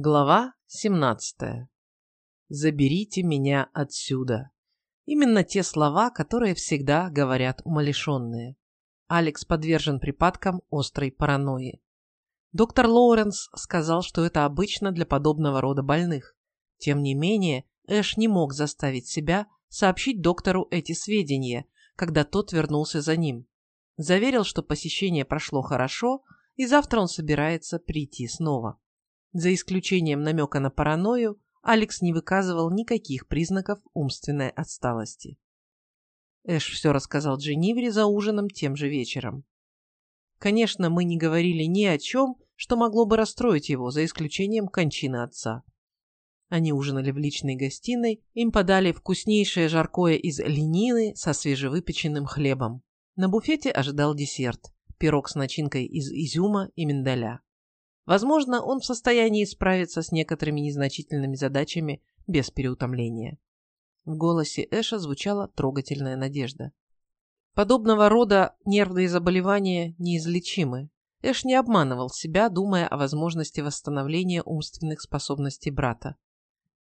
Глава 17. «Заберите меня отсюда». Именно те слова, которые всегда говорят умалишенные. Алекс подвержен припадкам острой паранойи. Доктор Лоуренс сказал, что это обычно для подобного рода больных. Тем не менее, Эш не мог заставить себя сообщить доктору эти сведения, когда тот вернулся за ним. Заверил, что посещение прошло хорошо, и завтра он собирается прийти снова. За исключением намека на паранойю, Алекс не выказывал никаких признаков умственной отсталости. Эш все рассказал Дженнивре за ужином тем же вечером. Конечно, мы не говорили ни о чем, что могло бы расстроить его, за исключением кончины отца. Они ужинали в личной гостиной, им подали вкуснейшее жаркое из ленины со свежевыпеченным хлебом. На буфете ожидал десерт – пирог с начинкой из изюма и миндаля. Возможно, он в состоянии справиться с некоторыми незначительными задачами без переутомления. В голосе Эша звучала трогательная надежда. Подобного рода нервные заболевания неизлечимы. Эш не обманывал себя, думая о возможности восстановления умственных способностей брата.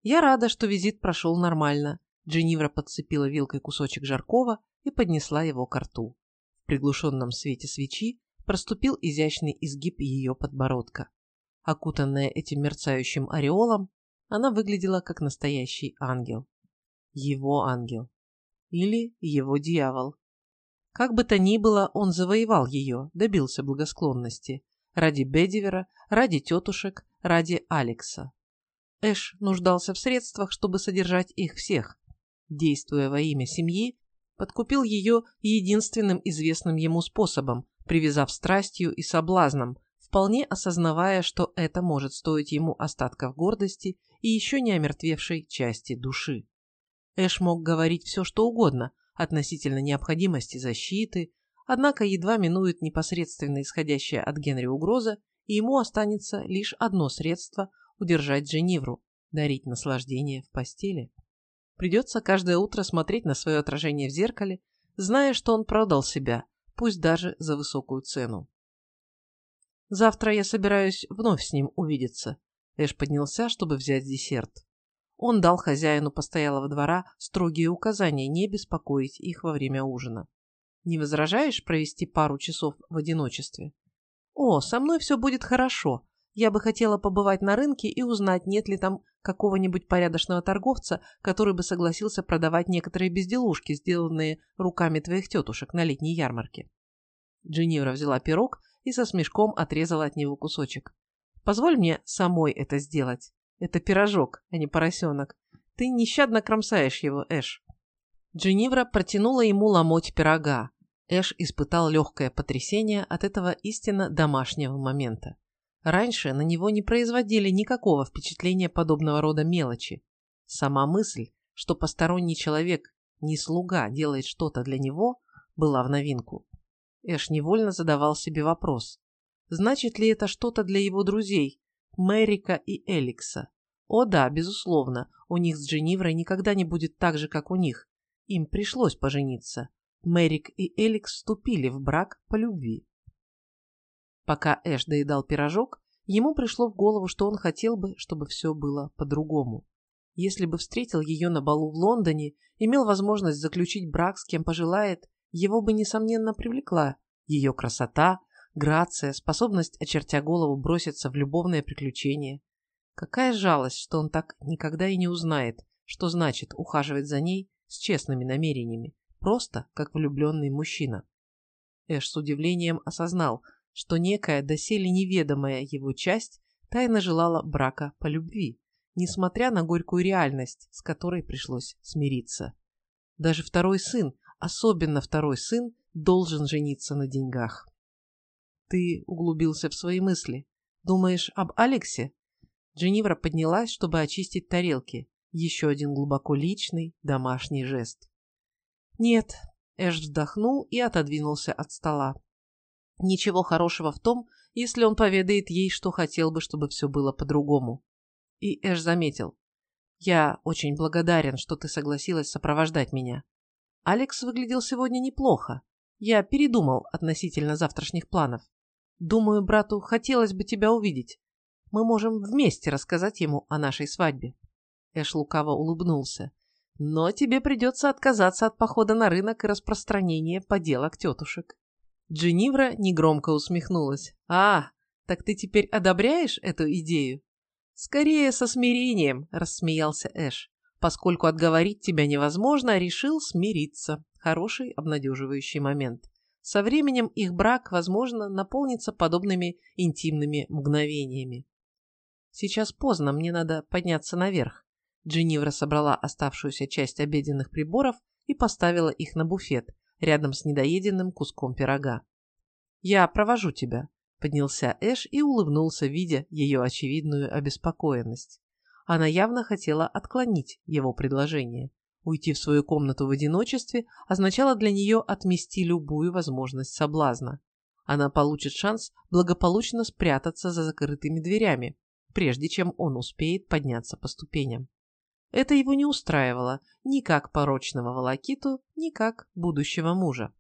«Я рада, что визит прошел нормально», Дженнивра подцепила вилкой кусочек жаркого и поднесла его к рту. В приглушенном свете свечи проступил изящный изгиб ее подбородка. Окутанная этим мерцающим ореолом, она выглядела как настоящий ангел. Его ангел. Или его дьявол. Как бы то ни было, он завоевал ее, добился благосклонности. Ради Бедивера, ради тетушек, ради Алекса. Эш нуждался в средствах, чтобы содержать их всех. Действуя во имя семьи, подкупил ее единственным известным ему способом, привязав страстью и соблазном, вполне осознавая, что это может стоить ему остатков гордости и еще не омертвевшей части души. Эш мог говорить все, что угодно относительно необходимости защиты, однако едва минует непосредственно исходящая от Генри угроза, и ему останется лишь одно средство удержать Дженнивру – дарить наслаждение в постели. Придется каждое утро смотреть на свое отражение в зеркале, зная, что он продал себя, пусть даже за высокую цену. Завтра я собираюсь вновь с ним увидеться. Эш поднялся, чтобы взять десерт. Он дал хозяину постоялого двора строгие указания не беспокоить их во время ужина. Не возражаешь провести пару часов в одиночестве? О, со мной все будет хорошо. Я бы хотела побывать на рынке и узнать, нет ли там какого-нибудь порядочного торговца, который бы согласился продавать некоторые безделушки, сделанные руками твоих тетушек на летней ярмарке. Дженнивра взяла пирог и со смешком отрезала от него кусочек. «Позволь мне самой это сделать. Это пирожок, а не поросенок. Ты нещадно кромсаешь его, Эш». Дженнивра протянула ему ломоть пирога. Эш испытал легкое потрясение от этого истинно домашнего момента. Раньше на него не производили никакого впечатления подобного рода мелочи. Сама мысль, что посторонний человек, не слуга, делает что-то для него, была в новинку. Эш невольно задавал себе вопрос. Значит ли это что-то для его друзей, Мэрика и Эликса? О да, безусловно, у них с Дженниврой никогда не будет так же, как у них. Им пришлось пожениться. Мэрик и Эликс вступили в брак по любви. Пока Эш доедал пирожок, ему пришло в голову, что он хотел бы, чтобы все было по-другому. Если бы встретил ее на балу в Лондоне, имел возможность заключить брак с кем пожелает, его бы, несомненно, привлекла ее красота, грация, способность, очертя голову, броситься в любовное приключение. Какая жалость, что он так никогда и не узнает, что значит ухаживать за ней с честными намерениями, просто как влюбленный мужчина. Эш с удивлением осознал, что некая доселе неведомая его часть тайно желала брака по любви, несмотря на горькую реальность, с которой пришлось смириться. Даже второй сын, особенно второй сын, должен жениться на деньгах. Ты углубился в свои мысли. Думаешь об Алексе? Дженнивра поднялась, чтобы очистить тарелки. Еще один глубоко личный домашний жест. Нет, Эш вздохнул и отодвинулся от стола. Ничего хорошего в том, если он поведает ей, что хотел бы, чтобы все было по-другому. И Эш заметил. «Я очень благодарен, что ты согласилась сопровождать меня. Алекс выглядел сегодня неплохо. Я передумал относительно завтрашних планов. Думаю, брату хотелось бы тебя увидеть. Мы можем вместе рассказать ему о нашей свадьбе. Эш лукаво улыбнулся. Но тебе придется отказаться от похода на рынок и распространения поделок тетушек. Дженнивра негромко усмехнулась. А, так ты теперь одобряешь эту идею? Скорее со смирением, рассмеялся Эш. Поскольку отговорить тебя невозможно, решил смириться. Хороший обнадеживающий момент. Со временем их брак, возможно, наполнится подобными интимными мгновениями. Сейчас поздно, мне надо подняться наверх. Дженнивра собрала оставшуюся часть обеденных приборов и поставила их на буфет, рядом с недоеденным куском пирога. «Я провожу тебя», — поднялся Эш и улыбнулся, видя ее очевидную обеспокоенность. Она явно хотела отклонить его предложение. Уйти в свою комнату в одиночестве означало для нее отмести любую возможность соблазна. Она получит шанс благополучно спрятаться за закрытыми дверями, прежде чем он успеет подняться по ступеням. Это его не устраивало ни как порочного волокиту, ни как будущего мужа.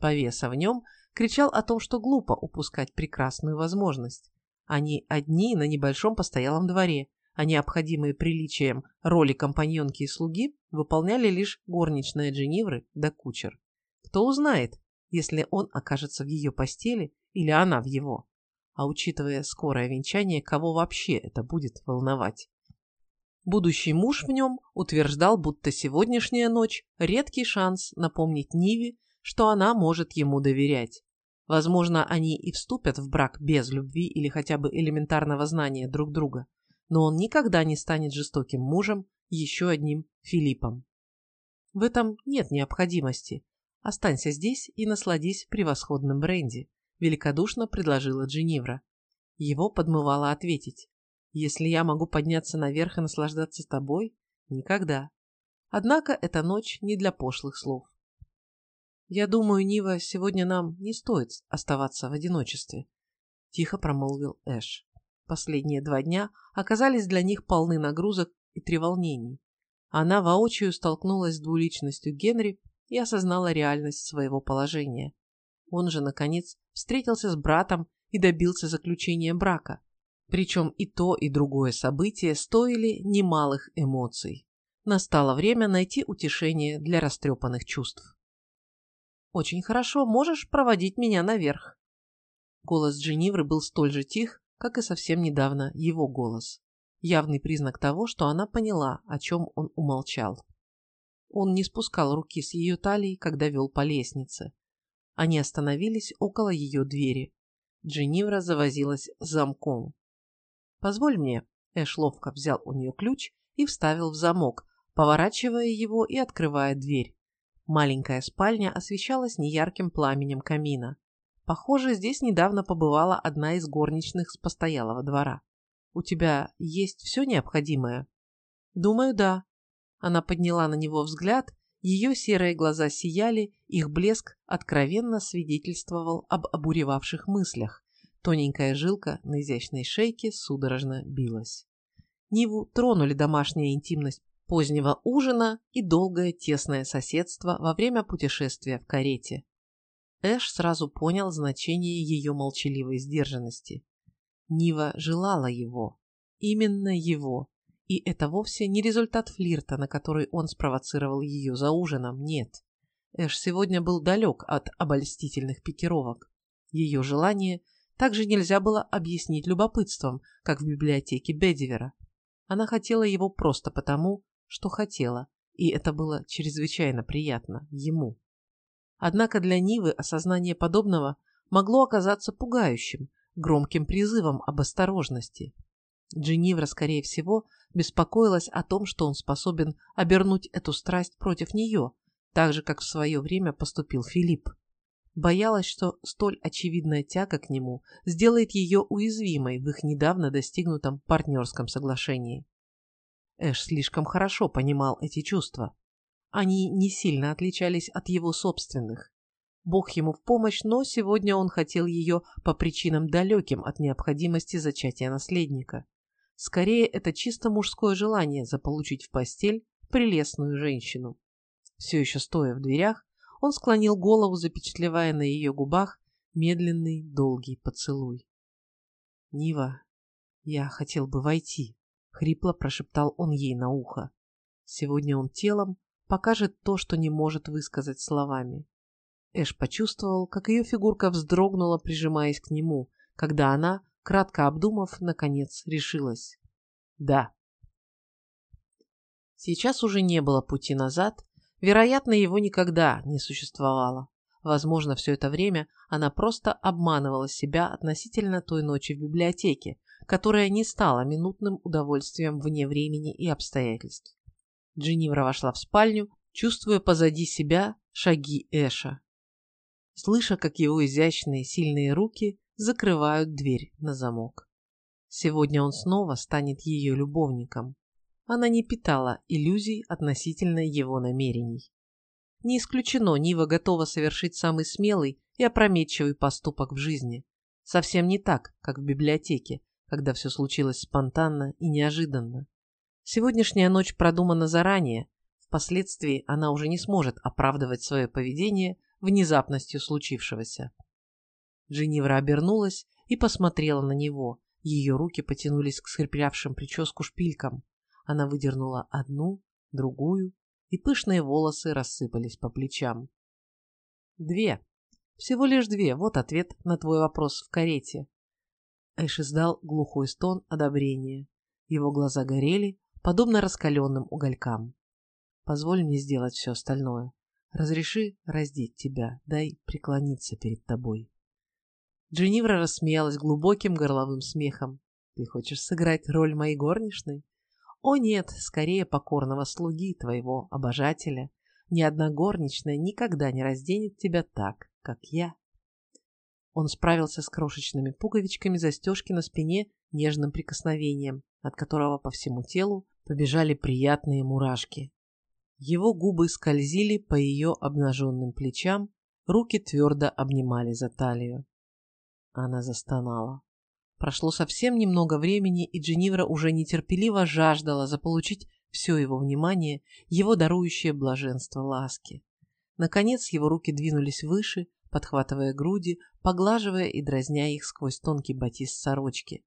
Повеса в нем кричал о том, что глупо упускать прекрасную возможность. Они одни на небольшом постоялом дворе, а необходимые приличием роли компаньонки и слуги выполняли лишь горничная Дженнивры да кучер. Кто узнает, если он окажется в ее постели или она в его? А учитывая скорое венчание, кого вообще это будет волновать? Будущий муж в нем утверждал, будто сегодняшняя ночь – редкий шанс напомнить Ниве, что она может ему доверять. Возможно, они и вступят в брак без любви или хотя бы элементарного знания друг друга но он никогда не станет жестоким мужем, еще одним Филиппом. В этом нет необходимости. Останься здесь и насладись превосходным бренди, великодушно предложила Дженнивра. Его подмывало ответить. Если я могу подняться наверх и наслаждаться тобой, никогда. Однако эта ночь не для пошлых слов. Я думаю, Нива, сегодня нам не стоит оставаться в одиночестве, тихо промолвил Эш. Последние два дня оказались для них полны нагрузок и треволнений. Она воочию столкнулась с двуличностью Генри и осознала реальность своего положения. Он же, наконец, встретился с братом и добился заключения брака. Причем и то, и другое событие стоили немалых эмоций. Настало время найти утешение для растрепанных чувств. «Очень хорошо, можешь проводить меня наверх». Голос Дженнивры был столь же тих, как и совсем недавно его голос. Явный признак того, что она поняла, о чем он умолчал. Он не спускал руки с ее талии, когда вел по лестнице. Они остановились около ее двери. Дженнивра завозилась с замком. «Позволь мне», Эш ловко взял у нее ключ и вставил в замок, поворачивая его и открывая дверь. Маленькая спальня освещалась неярким пламенем камина. Похоже, здесь недавно побывала одна из горничных с постоялого двора. У тебя есть все необходимое? Думаю, да. Она подняла на него взгляд, ее серые глаза сияли, их блеск откровенно свидетельствовал об обуревавших мыслях. Тоненькая жилка на изящной шейке судорожно билась. Ниву тронули домашняя интимность позднего ужина и долгое тесное соседство во время путешествия в карете. Эш сразу понял значение ее молчаливой сдержанности. Нива желала его. Именно его. И это вовсе не результат флирта, на который он спровоцировал ее за ужином, нет. Эш сегодня был далек от обольстительных пикировок. Ее желание также нельзя было объяснить любопытством, как в библиотеке Бедивера. Она хотела его просто потому, что хотела, и это было чрезвычайно приятно ему. Однако для Нивы осознание подобного могло оказаться пугающим, громким призывом об осторожности. Дженнивра, скорее всего, беспокоилась о том, что он способен обернуть эту страсть против нее, так же, как в свое время поступил Филипп. Боялась, что столь очевидная тяга к нему сделает ее уязвимой в их недавно достигнутом партнерском соглашении. Эш слишком хорошо понимал эти чувства. Они не сильно отличались от его собственных. Бог ему в помощь, но сегодня он хотел ее по причинам далеким от необходимости зачатия наследника. Скорее, это чисто мужское желание заполучить в постель прелестную женщину. Все еще стоя в дверях, он склонил голову, запечатлевая на ее губах медленный, долгий поцелуй. «Нива, Я хотел бы войти, хрипло прошептал он ей на ухо. Сегодня он телом покажет то, что не может высказать словами. Эш почувствовал, как ее фигурка вздрогнула, прижимаясь к нему, когда она, кратко обдумав, наконец решилась. Да. Сейчас уже не было пути назад, вероятно, его никогда не существовало. Возможно, все это время она просто обманывала себя относительно той ночи в библиотеке, которая не стала минутным удовольствием вне времени и обстоятельств. Дженнивра вошла в спальню, чувствуя позади себя шаги Эша. Слыша, как его изящные сильные руки закрывают дверь на замок. Сегодня он снова станет ее любовником. Она не питала иллюзий относительно его намерений. Не исключено, Нива готова совершить самый смелый и опрометчивый поступок в жизни. Совсем не так, как в библиотеке, когда все случилось спонтанно и неожиданно. Сегодняшняя ночь продумана заранее, впоследствии она уже не сможет оправдывать свое поведение внезапностью случившегося. Дженнивра обернулась и посмотрела на него. Ее руки потянулись к скреплявшим прическу шпилькам. Она выдернула одну, другую, и пышные волосы рассыпались по плечам. «Две. Всего лишь две. Вот ответ на твой вопрос в карете». Эш издал глухой стон одобрения. Его глаза горели, подобно раскаленным уголькам. «Позволь мне сделать все остальное. Разреши раздеть тебя, дай преклониться перед тобой». Дженнивра рассмеялась глубоким горловым смехом. «Ты хочешь сыграть роль моей горничной?» О нет, скорее покорного слуги твоего обожателя. Ни одна горничная никогда не разденет тебя так, как я. Он справился с крошечными пуговичками застежки на спине нежным прикосновением, от которого по всему телу побежали приятные мурашки. Его губы скользили по ее обнаженным плечам, руки твердо обнимали за талию. Она застонала. Прошло совсем немного времени, и Дженнивра уже нетерпеливо жаждала заполучить все его внимание, его дарующее блаженство ласки. Наконец его руки двинулись выше, подхватывая груди, поглаживая и дразня их сквозь тонкий батист сорочки,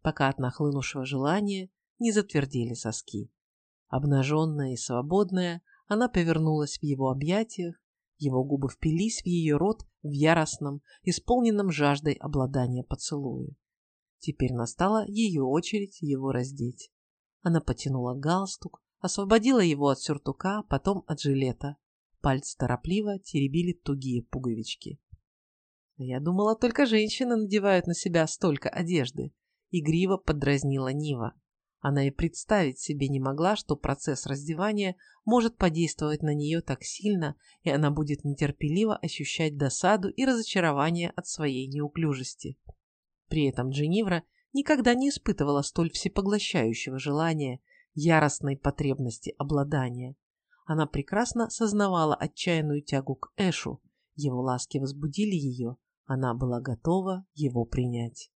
пока от нахлынувшего желания не затвердели соски. Обнаженная и свободная, она повернулась в его объятиях, его губы впились в ее рот в яростном, исполненном жаждой обладания поцелуе. Теперь настала ее очередь его раздеть. Она потянула галстук, освободила его от сюртука, потом от жилета. Пальцы торопливо теребили тугие пуговички. «Я думала, только женщины надевают на себя столько одежды», — игриво подразнила Нива. Она и представить себе не могла, что процесс раздевания может подействовать на нее так сильно, и она будет нетерпеливо ощущать досаду и разочарование от своей неуклюжести. При этом Дженнивра никогда не испытывала столь всепоглощающего желания, яростной потребности обладания. Она прекрасно сознавала отчаянную тягу к Эшу, его ласки возбудили ее, она была готова его принять.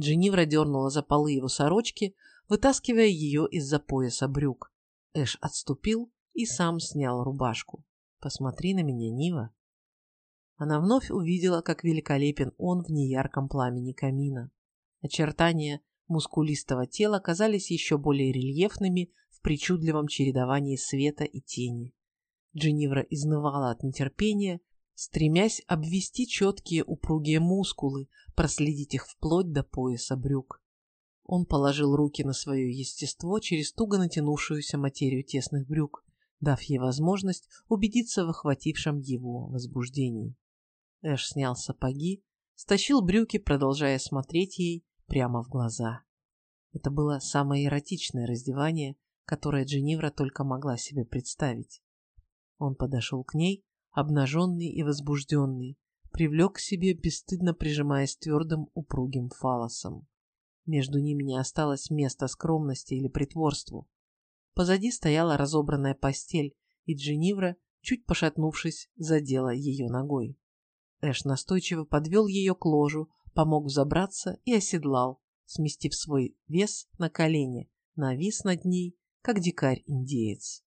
Дженнивра дернула за полы его сорочки, вытаскивая ее из-за пояса брюк. Эш отступил и сам снял рубашку. «Посмотри на меня, Нива», она вновь увидела, как великолепен он в неярком пламени камина. Очертания мускулистого тела казались еще более рельефными в причудливом чередовании света и тени. Дженнивра изнывала от нетерпения, стремясь обвести четкие упругие мускулы, проследить их вплоть до пояса брюк. Он положил руки на свое естество через туго натянувшуюся материю тесных брюк, дав ей возможность убедиться в охватившем его возбуждении. Эш снял сапоги, стащил брюки, продолжая смотреть ей прямо в глаза. Это было самое эротичное раздевание, которое Дженнивра только могла себе представить. Он подошел к ней, обнаженный и возбужденный, привлек к себе, бесстыдно прижимаясь твердым упругим фалосом. Между ними не осталось места скромности или притворству. Позади стояла разобранная постель, и Дженнивра, чуть пошатнувшись, задела ее ногой. Эш настойчиво подвел ее к ложу, помог взобраться и оседлал, сместив свой вес на колени, навис над ней, как дикарь-индеец.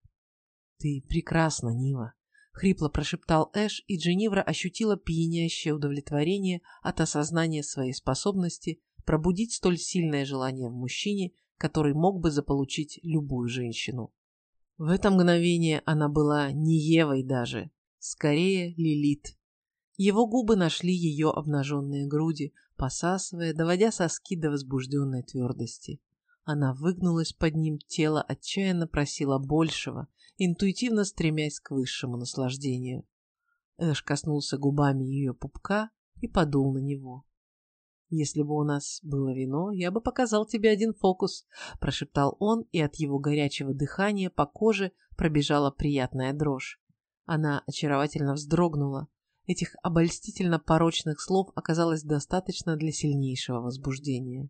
«Ты прекрасна, Нива!» — хрипло прошептал Эш, и Дженнивра ощутила пьянящее удовлетворение от осознания своей способности пробудить столь сильное желание в мужчине, который мог бы заполучить любую женщину. В это мгновение она была не Евой даже, скорее Лилит. Его губы нашли ее обнаженные груди, посасывая, доводя соски до возбужденной твердости. Она выгнулась под ним, тело отчаянно просило большего, интуитивно стремясь к высшему наслаждению. Эш коснулся губами ее пупка и подул на него. «Если бы у нас было вино, я бы показал тебе один фокус», – прошептал он, и от его горячего дыхания по коже пробежала приятная дрожь. Она очаровательно вздрогнула. Этих обольстительно порочных слов оказалось достаточно для сильнейшего возбуждения.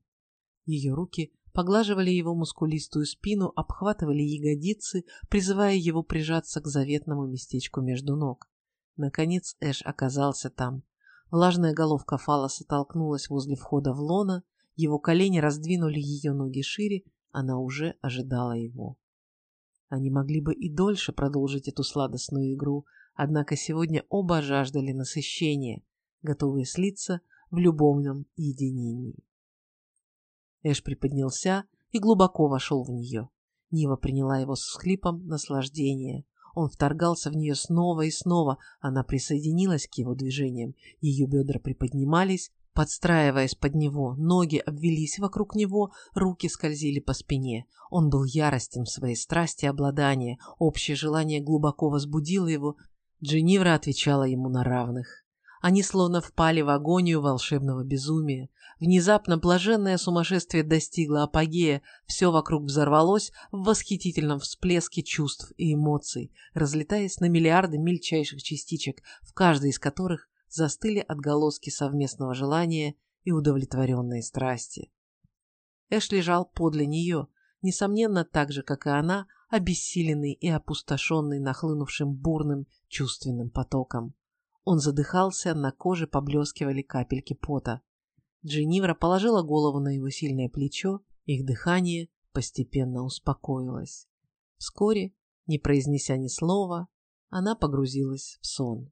Ее руки поглаживали его мускулистую спину, обхватывали ягодицы, призывая его прижаться к заветному местечку между ног. Наконец Эш оказался там. Влажная головка фалоса толкнулась возле входа в лона, его колени раздвинули ее ноги шире, она уже ожидала его. Они могли бы и дольше продолжить эту сладостную игру, однако сегодня оба жаждали насыщения, готовые слиться в любовном единении. Эш приподнялся и глубоко вошел в нее. Нива приняла его с хлипом наслаждения. Он вторгался в нее снова и снова, она присоединилась к его движениям, ее бедра приподнимались, подстраиваясь под него, ноги обвелись вокруг него, руки скользили по спине. Он был яростен в своей страсти обладания, общее желание глубоко возбудило его, Дженнивра отвечала ему на равных. Они словно впали в агонию волшебного безумия. Внезапно блаженное сумасшествие достигло апогея, все вокруг взорвалось в восхитительном всплеске чувств и эмоций, разлетаясь на миллиарды мельчайших частичек, в каждой из которых застыли отголоски совместного желания и удовлетворенной страсти. Эш лежал подле нее, несомненно, так же, как и она, обессиленный и опустошенный нахлынувшим бурным чувственным потоком. Он задыхался, на коже поблескивали капельки пота. Дженнивра положила голову на его сильное плечо, их дыхание постепенно успокоилось. Вскоре, не произнеся ни слова, она погрузилась в сон.